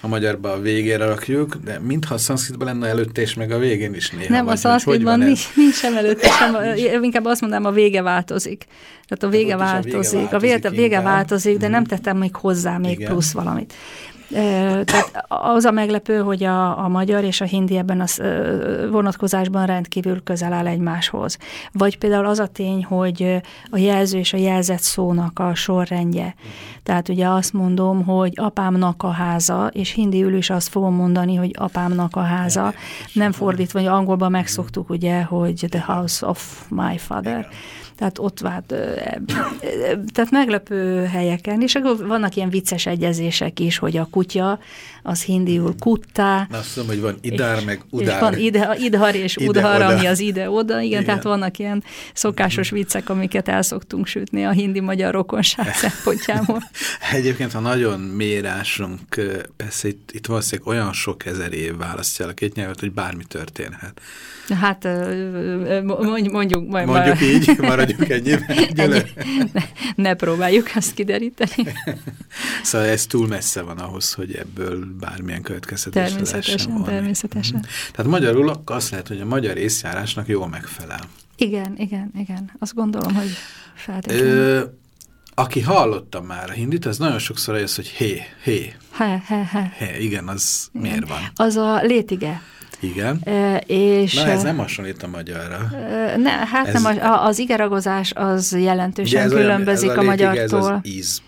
a magyarban a végére rakjuk, de mintha a szanszkritban lenne előtte és meg a végén is néha. Nem, vagy, a szanszkritban nincs, nincs sem előtte, sem, <laughs> inkább azt mondanám, a vége változik. Tehát a vége változik, a vége változik, a vége, vége változik de nem mhm. tettem még hozzá még Igen. plusz valamit. Tehát az a meglepő, hogy a, a magyar és a hindi ebben a vonatkozásban rendkívül közel áll egymáshoz. Vagy például az a tény, hogy a jelző és a jelzett szónak a sorrendje. Tehát ugye azt mondom, hogy apámnak a háza, és hindiül is azt fogom mondani, hogy apámnak a háza. Nem fordítva, hogy angolban megszoktuk ugye, hogy the house of my father tehát ott vált, tehát meglepő helyeken, és akkor vannak ilyen vicces egyezések is, hogy a kutya, az hindiul kuttá. Na, azt mondom, hogy van idár, meg udár. És van ide, idhar és ide, udhar, oda. ami az ide-oda, igen, igen, tehát vannak ilyen szokásos viccek, amiket el szoktunk sütni a hindi-magyar rokonság <laughs> szempontjából. Egyébként, ha nagyon mérásunk, persze itt, itt valószínűleg olyan sok ezer év választja a két nyelvet, hogy bármi történhet. Hát mondjuk... Majd mondjuk így, maradjunk ennyiben. <laughs> Ennyi, ne, ne próbáljuk azt kideríteni. <laughs> szóval ez túl messze van ahhoz, hogy ebből bármilyen következtetés Természetesen, természetesen. Mhm. Tehát magyarul azt lehet, hogy a magyar észjárásnak jól megfelel. Igen, igen, igen. Azt gondolom, hogy feltétlenül. Aki hallotta már a hindit, az nagyon sokszor az, hogy hé, hé. He, he, he. Hé, igen, az igen. miért van? Az a létige. Igen. E, és, Na ez nem hasonlít a magyarra. E, ne, hát ez, nem, az igeragozás az jelentősen ez különbözik olyan, ez a, a magyartól. Ez az íz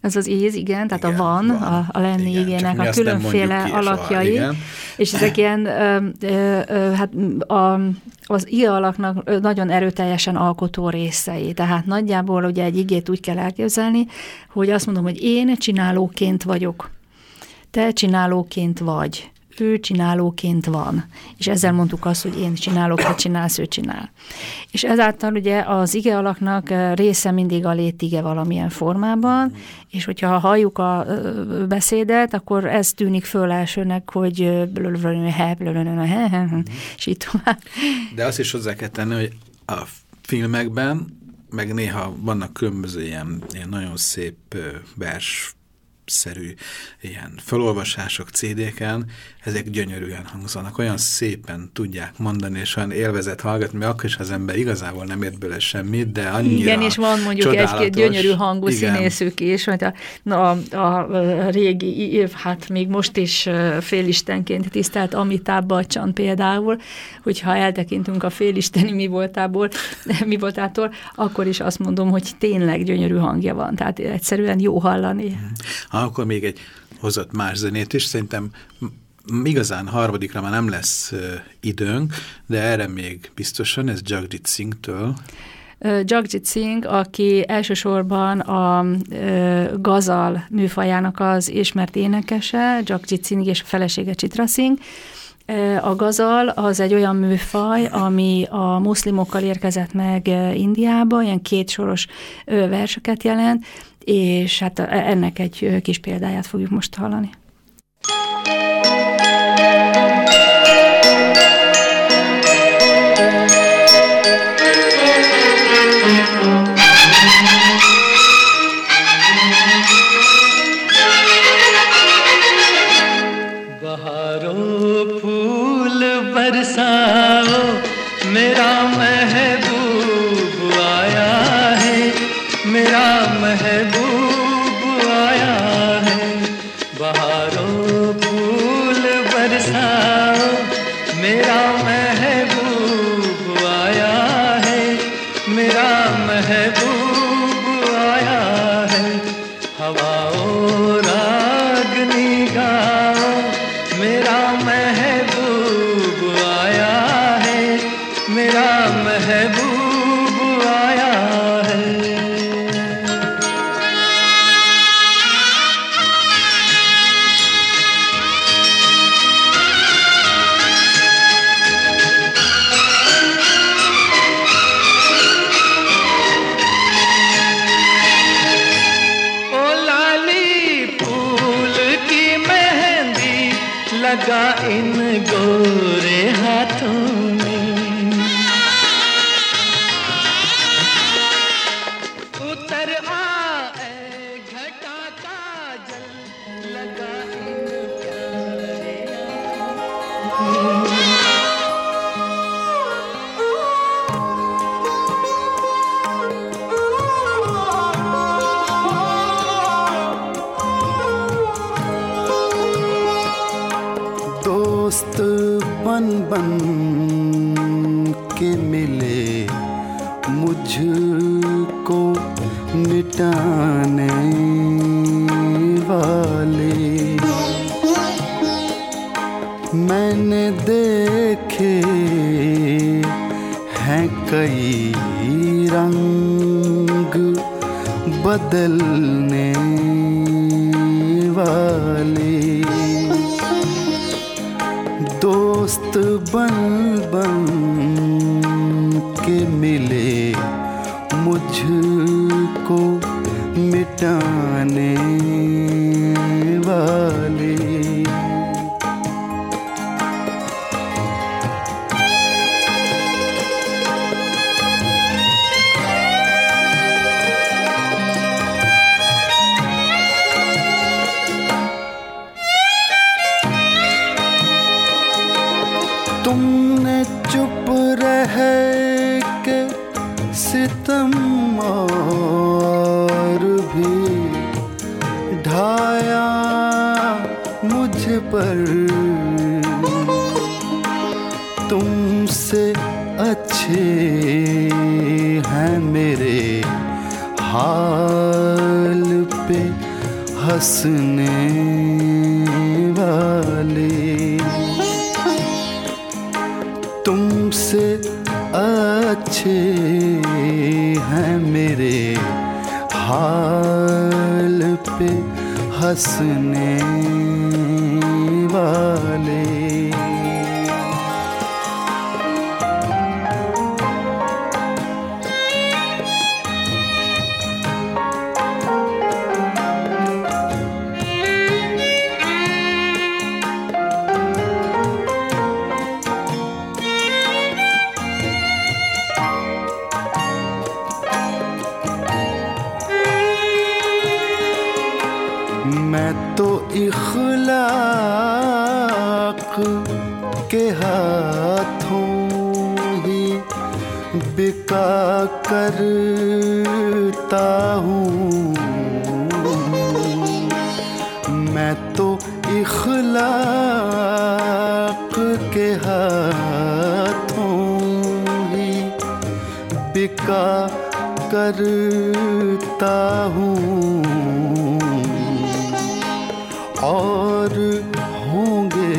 ez az íz, igen, tehát igen, a van, van, a, a lenni igen, igének a különféle alakjai, soha, és ezek <laughs> ilyen, ö, ö, ö, hát a, az i alaknak nagyon erőteljesen alkotó részei. Tehát nagyjából ugye egy igét úgy kell elképzelni, hogy azt mondom, hogy én csinálóként vagyok, te csinálóként vagy ő csinálóként van. És ezzel mondtuk azt, hogy én csinálok, te csinálsz, ő csinál. És ezáltal ugye az ige alaknak része mindig a létige valamilyen formában, és hogyha halljuk a beszédet, akkor ez tűnik föl elsőnek, hogy és így tovább. De azt is hozzá kell tenni, hogy a filmekben, meg néha vannak különböző ilyen, ilyen nagyon szép vers szerű ilyen felolvasások CD-ken, ezek gyönyörűen hangzanak, olyan szépen tudják mondani, és olyan élvezet hallgatni, mert akkor is az ember igazából nem ért bele semmit, de annyira Igen, és van mondjuk egy-két gyönyörű hangú Igen. színészük is, hogy a, a, a, régi, hát még most is félistenként tisztelt Amitáb Bacsan például, hogyha eltekintünk a félisteni mi voltából, <laughs> mi voltától, akkor is azt mondom, hogy tényleg gyönyörű hangja van, tehát egyszerűen jó hallani. Ha, akkor még egy hozott más zenét is, szerintem igazán harmadikra már nem lesz időnk, de erre még biztosan, ez Jagjit Singh-től. Jagjit Singh, aki elsősorban a uh, gazal műfajának az ismert énekese, Jagjit Singh és a felesége Chitra Singh, a gazal az egy olyan műfaj, ami a muszlimokkal érkezett meg Indiába, ilyen kétsoros verseket jelent, és hát ennek egy kis példáját fogjuk most hallani. है मुझको मिटाने वाले। हंसने वाले। तुमसे अच्छे हैं मेरे हाल पे हंसने करता हूँ। मैं तो इखलाक के हाथों ही बिका करता हूँ। और होंगे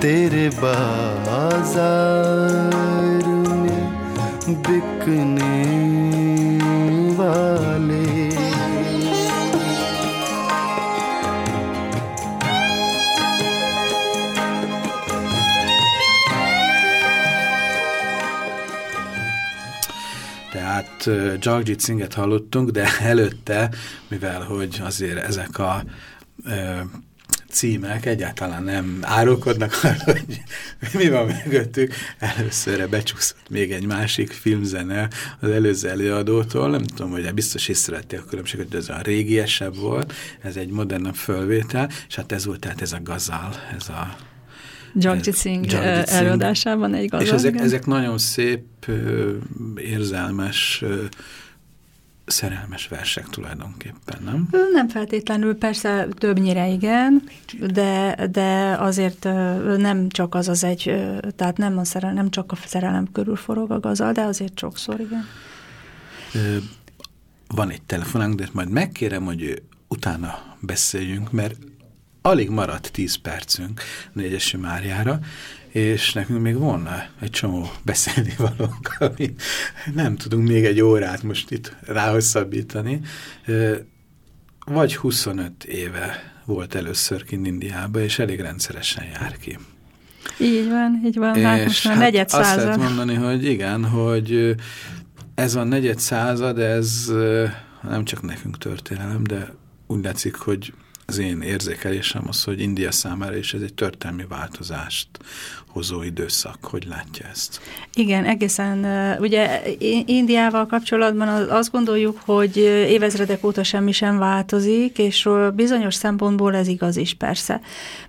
तेरे बाज़ार बिकने वाले Tehát uh, Jagjit Singet hallottunk, de előtte, mivel hogy azért ezek a uh, címek egyáltalán nem árulkodnak arra, hogy mi van mögöttük. Előszörre becsúszott még egy másik filmzene az előző előadótól. Nem tudom, hogy biztos észrevették a különbséget, hogy ez a régiesebb volt, ez egy modernabb fölvétel, és hát ez volt tehát ez a gazál, ez a Jagjit Singh előadásában egy gazdag. És ezek, ezek nagyon szép, érzelmes, szerelmes versek tulajdonképpen, nem? Nem feltétlenül, persze többnyire igen, de, de azért nem csak az az egy, tehát nem, a szerelem, nem csak a szerelem körül forog a gazal, de azért sokszor, igen. Van egy telefonánk, de majd megkérem, hogy utána beszéljünk, mert alig maradt 10 percünk Négyesi Máriára, és nekünk még volna egy csomó beszélni valónk, <laughs> ami nem tudunk még egy órát most itt ráhosszabbítani. Vagy 25 éve volt először kint Indiába, és elég rendszeresen jár ki. Így van, így van, hát most már negyed azt lehet század. mondani, hogy igen, hogy ez a negyed század, ez nem csak nekünk történelem, de úgy látszik, hogy az én érzékelésem az, hogy India számára is ez egy történelmi változást hozó időszak. Hogy látja ezt? Igen, egészen. Ugye Indiával kapcsolatban azt gondoljuk, hogy évezredek óta semmi sem változik, és bizonyos szempontból ez igaz is persze.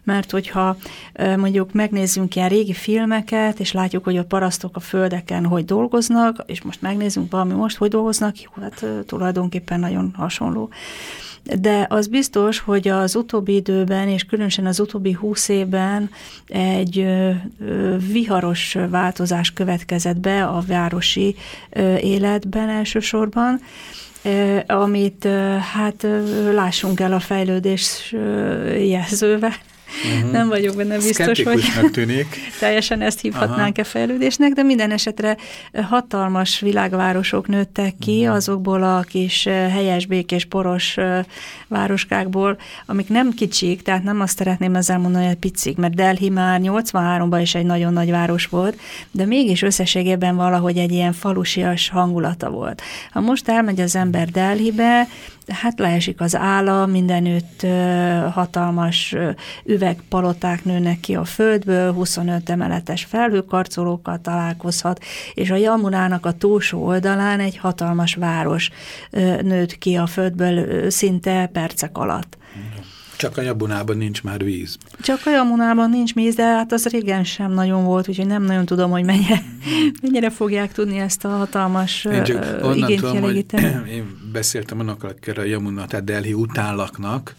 Mert hogyha mondjuk megnézzünk ilyen régi filmeket, és látjuk, hogy a parasztok a földeken hogy dolgoznak, és most megnézzünk valami most, hogy dolgoznak, jó, hát tulajdonképpen nagyon hasonló de az biztos, hogy az utóbbi időben, és különösen az utóbbi húsz évben egy viharos változás következett be a városi életben elsősorban, amit hát lássunk el a fejlődés jelzővel, Uh-huh. Nem vagyok benne biztos, hogy tűnik. <laughs> teljesen ezt hívhatnánk-e fejlődésnek, de minden esetre hatalmas világvárosok nőttek ki uh-huh. azokból a kis helyes, békés, poros városkákból, amik nem kicsik, tehát nem azt szeretném ezzel mondani, hogy picik, mert Delhi már 83-ban is egy nagyon nagy város volt, de mégis összességében valahogy egy ilyen falusias hangulata volt. Ha most elmegy az ember Delhibe, hát leesik az álla, mindenütt hatalmas üvegpaloták nőnek ki a földből, 25 emeletes felhőkarcolókkal találkozhat, és a Jamunának a túlsó oldalán egy hatalmas város nőtt ki a földből szinte percek alatt. Csak a Jabunában nincs már víz. Csak a Jamunában nincs víz, de hát az régen sem nagyon volt, úgyhogy nem nagyon tudom, hogy mennyire, <laughs> mennyire fogják tudni ezt a hatalmas én csak igényt tudom, hogy <clears throat> én beszéltem annak, a Jamuna, tehát Delhi utánlaknak,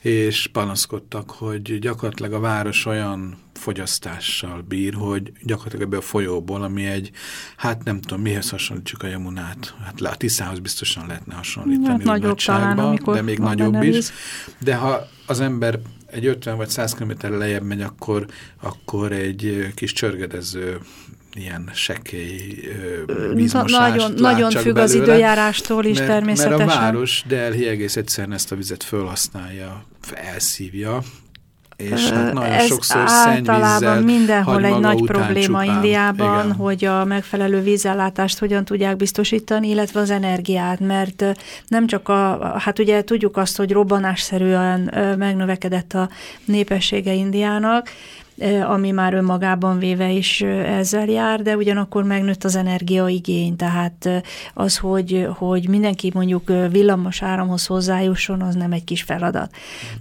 és panaszkodtak, hogy gyakorlatilag a város olyan fogyasztással bír, hogy gyakorlatilag ebből a folyóból, ami egy, hát nem tudom, mihez hasonlítsuk a Jamunát, hát a Tiszához biztosan lehetne hasonlítani. Hát nagyobb talán, amikor De még nagyobb is. Víz. De ha az ember egy 50 vagy 100 km lejjebb megy, akkor, akkor egy kis csörgedező ilyen sekély vízmosást Nagyon, nagyon függ belőle, az időjárástól is mert, természetesen. Mert a város Delhi egész egyszerűen ezt a vizet felhasználja, elszívja, és hát nagyon Ez sokszor általában mindenhol egy nagy probléma csupán. Indiában, Igen. hogy a megfelelő vízellátást hogyan tudják biztosítani, illetve az energiát, mert nem csak a, hát ugye tudjuk azt, hogy robbanásszerűen megnövekedett a népessége Indiának, ami már önmagában véve is ezzel jár, de ugyanakkor megnőtt az energiaigény, tehát az, hogy, hogy mindenki mondjuk villamos áramhoz hozzájusson, az nem egy kis feladat.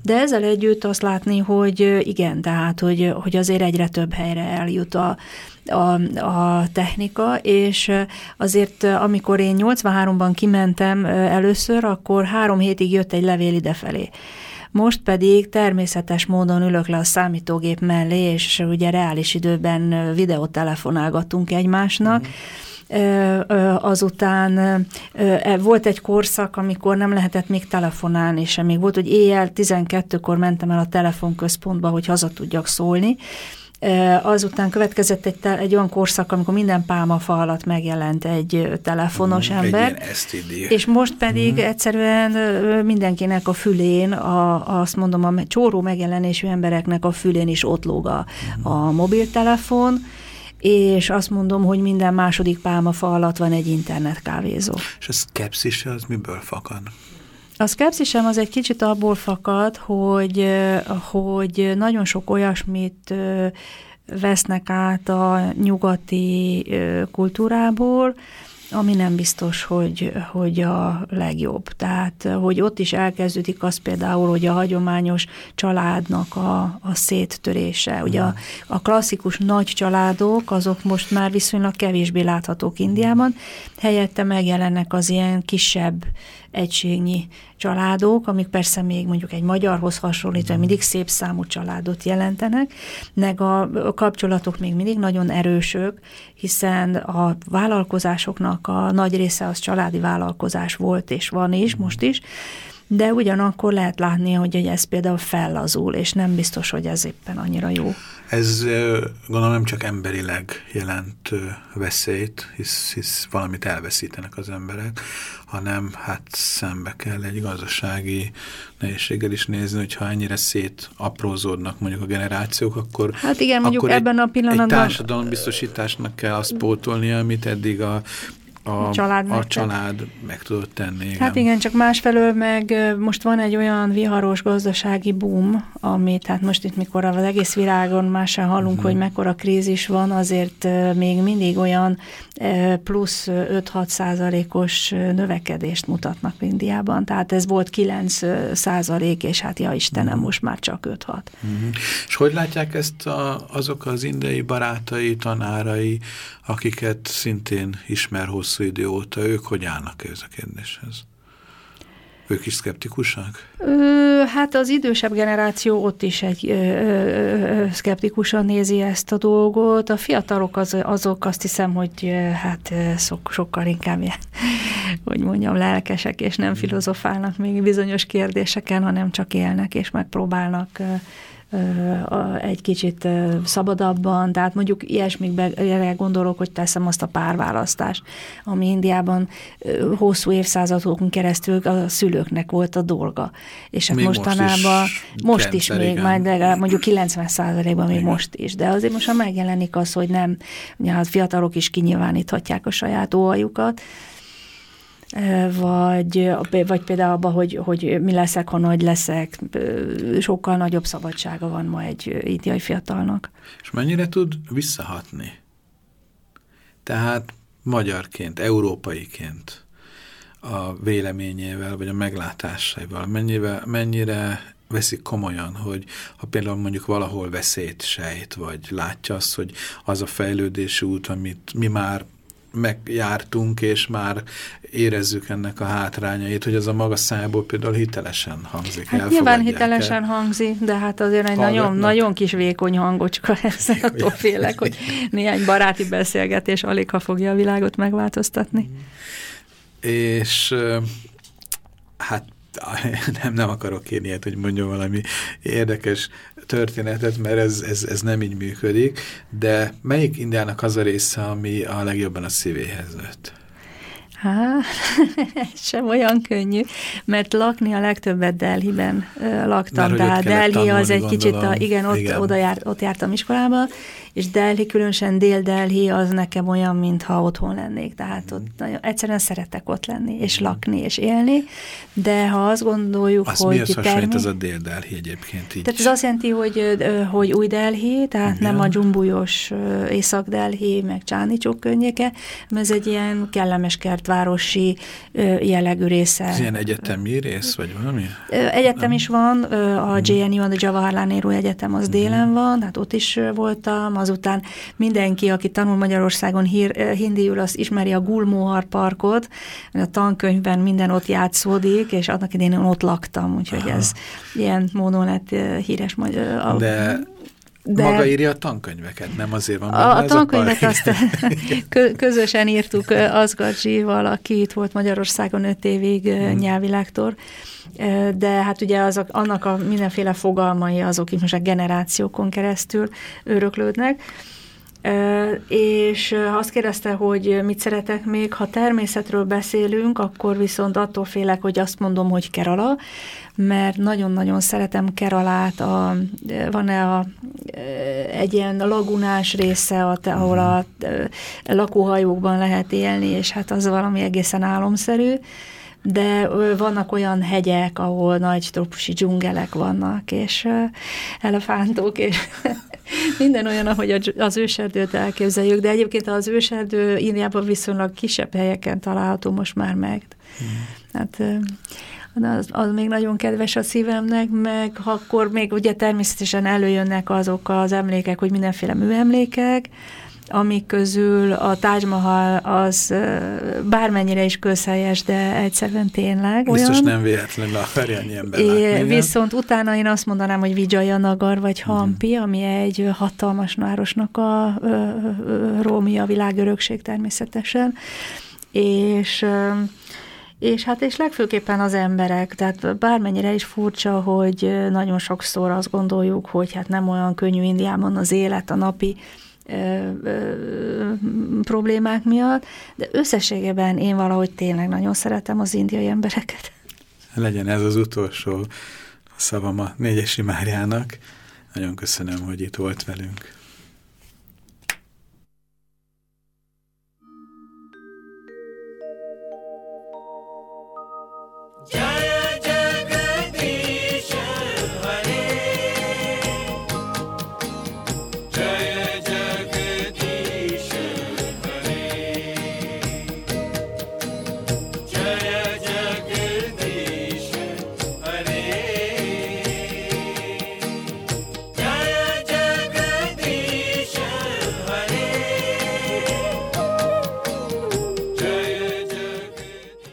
De ezzel együtt azt látni, hogy igen, tehát, hogy, hogy azért egyre több helyre eljut a, a, a technika, és azért amikor én 83-ban kimentem először, akkor három hétig jött egy levél idefelé. Most pedig természetes módon ülök le a számítógép mellé, és ugye reális időben videótelefonálgatunk egymásnak, mm azután volt egy korszak, amikor nem lehetett még telefonálni sem. Még volt, hogy éjjel 12-kor mentem el a telefonközpontba, hogy haza tudjak szólni, Azután következett egy, egy olyan korszak, amikor minden pálmafa alatt megjelent egy telefonos mm, ember. Egy. És most pedig mm. egyszerűen mindenkinek a fülén, a, azt mondom, a csóró megjelenésű embereknek a fülén is ott lóg a, mm. a mobiltelefon, és azt mondom, hogy minden második pálmafa alatt van egy internetkávézó. És a szkepszis az miből fakad? A szkepszisem az egy kicsit abból fakad, hogy, hogy nagyon sok olyasmit vesznek át a nyugati kultúrából, ami nem biztos, hogy, hogy a legjobb. Tehát, hogy ott is elkezdődik az például, hogy a hagyományos családnak a, a széttörése. Ugye a, a klasszikus nagy családok, azok most már viszonylag kevésbé láthatók Indiában, helyette megjelennek az ilyen kisebb egységnyi családok, amik persze még mondjuk egy magyarhoz hasonlítva mm. mindig szép számú családot jelentenek, meg a kapcsolatok még mindig nagyon erősök, hiszen a vállalkozásoknak a nagy része az családi vállalkozás volt és van is, mm. most is, de ugyanakkor lehet látni, hogy ez például fellazul, és nem biztos, hogy ez éppen annyira jó. Ez gondolom nem csak emberileg jelent veszélyt, hisz, hisz valamit elveszítenek az emberek, hanem hát szembe kell egy gazdasági nehézséggel is nézni, hogyha ennyire szét aprózódnak mondjuk a generációk, akkor, hát igen, mondjuk ebben egy, a pillanatban... egy társadalombiztosításnak kell azt pótolnia, amit eddig a a, család a megtett. család meg tudott tenni. Igen. Hát igen, csak másfelől meg most van egy olyan viharos gazdasági boom, ami, tehát most itt mikor az egész világon már sem hallunk, Mhm. uh-huh. hogy mekkora krízis van, azért még mindig olyan plusz ö, 5-6 százalékos növekedést mutatnak Indiában. Tehát ez volt 9 ö, százalék, és hát ja Istenem, Mhm. most már csak 5-6. Uh-huh. És hogy látják ezt a, azok az indiai barátai, tanárai, akiket szintén ismer hosszú idő óta, ők hogy állnak ez a kérdéshez? Ők is szkeptikusak? Ö, hát az idősebb generáció ott is egy ö, ö, szkeptikusan nézi ezt a dolgot. A fiatalok az, azok azt hiszem, hogy hát ö, szok, sokkal inkább ilyen, hogy mondjam, lelkesek, és nem filozofálnak még bizonyos kérdéseken, hanem csak élnek, és megpróbálnak egy kicsit szabadabban, tehát mondjuk ilyesmikbe gondolok, hogy teszem azt a párválasztást, ami Indiában hosszú évszázadokon keresztül a szülőknek volt a dolga. És hát Még most mostanában, is most is még, majd legalább mondjuk 90 százalékban még Igen. most is, de azért most már megjelenik az, hogy nem, hát fiatalok is kinyilváníthatják a saját óhajukat, vagy, vagy például abban, hogy, hogy mi leszek, ha nagy leszek, sokkal nagyobb szabadsága van ma egy indiai fiatalnak. És mennyire tud visszahatni? Tehát magyarként, európaiként a véleményével, vagy a meglátásaival, mennyire, mennyire veszik komolyan, hogy ha például mondjuk valahol veszélyt sejt, vagy látja azt, hogy az a fejlődési út, amit mi már megjártunk, és már érezzük ennek a hátrányait, hogy az a maga szájából például hitelesen hangzik. Hát nyilván hitelesen hangzik, de hát azért egy nagyon, nagyon kis vékony hangocska, <laughs> ez attól félek, hogy néhány baráti beszélgetés alig ha fogja a világot megváltoztatni. és hát <laughs> nem, nem akarok én ilyet, hogy mondjam valami érdekes történetet, mert ez, ez, ez nem így működik, de melyik Indiának az a része, ami a legjobban a szívéhez nőtt? Ez <laughs> sem olyan könnyű, mert lakni a legtöbbet Delhiben laktam, kellett Delhi az egy kicsit, a, gondolom. igen, ott, Igen. Oda jár, ott jártam iskolába, és Delhi, különösen Dél-Delhi, az nekem olyan, mintha otthon lennék, tehát ott nagyon, egyszerűen szeretek ott lenni, és lakni, és élni, de ha azt gondoljuk, Az hogy mihez hasonlít az a Dél-Delhi egyébként így? tehát ez azt jelenti, hogy, hogy új Delhi, tehát Igen. nem a dzsumbujos Észak-Delhi, meg Csánicsok környéke, hanem ez egy ilyen kellemes kertvárosi jellegű része. Ez ilyen egyetemi rész, vagy valami? Egyetem is van, a JNU, a Jawaharlal Nehru Egyetem az délen van, hát ott is voltam, azután mindenki, aki tanul Magyarországon hír, ö, hindiül, az ismeri a Gulmohar parkot, a tankönyvben minden ott játszódik, és annak idején én ott laktam, úgyhogy Aha. ez ilyen módon lett ö, híres magyar. a- De, de- maga írja a tankönyveket, nem azért van a, a tankönyvet par- azt <laughs> kö- közösen írtuk ö, Azgadzsival, aki itt volt Magyarországon öt évig Mhm. mm. De hát ugye azok, annak a mindenféle fogalmai azok itt most a generációkon keresztül öröklődnek. És azt kérdezte, hogy mit szeretek még, ha természetről beszélünk, akkor viszont attól félek, hogy azt mondom, hogy Kerala, mert nagyon-nagyon szeretem Keralát, a, van-e a, egy ilyen lagunás része, ahol a, a lakóhajókban lehet élni, és hát az valami egészen álomszerű, de vannak olyan hegyek, ahol nagy trópusi dzsungelek vannak, és elefántok, és <laughs> minden olyan, ahogy az őserdőt elképzeljük, de egyébként az őserdő Indiában viszonylag kisebb helyeken található most már meg. Hát ö, az, az még nagyon kedves a szívemnek, meg akkor még ugye természetesen előjönnek azok az emlékek, hogy mindenféle műemlékek, amik közül a Taj Mahal az bármennyire is közhelyes, de egyszerűen tényleg. Biztos olyan. nem véletlenül akarja annyi ember É, viszont utána én azt mondanám, hogy Vijayanagar vagy Hampi, ami egy hatalmas városnak a ö, ö, ö, Rómia világörökség természetesen, és ö, és hát és legfőképpen az emberek, tehát bármennyire is furcsa, hogy nagyon sokszor azt gondoljuk, hogy hát nem olyan könnyű Indiában az élet, a napi ö, ö, problémák miatt, de összességében én valahogy tényleg nagyon szeretem az indiai embereket. Legyen ez az utolsó szavam a Négyesi Máriának. Nagyon köszönöm, hogy itt volt velünk. Yeah!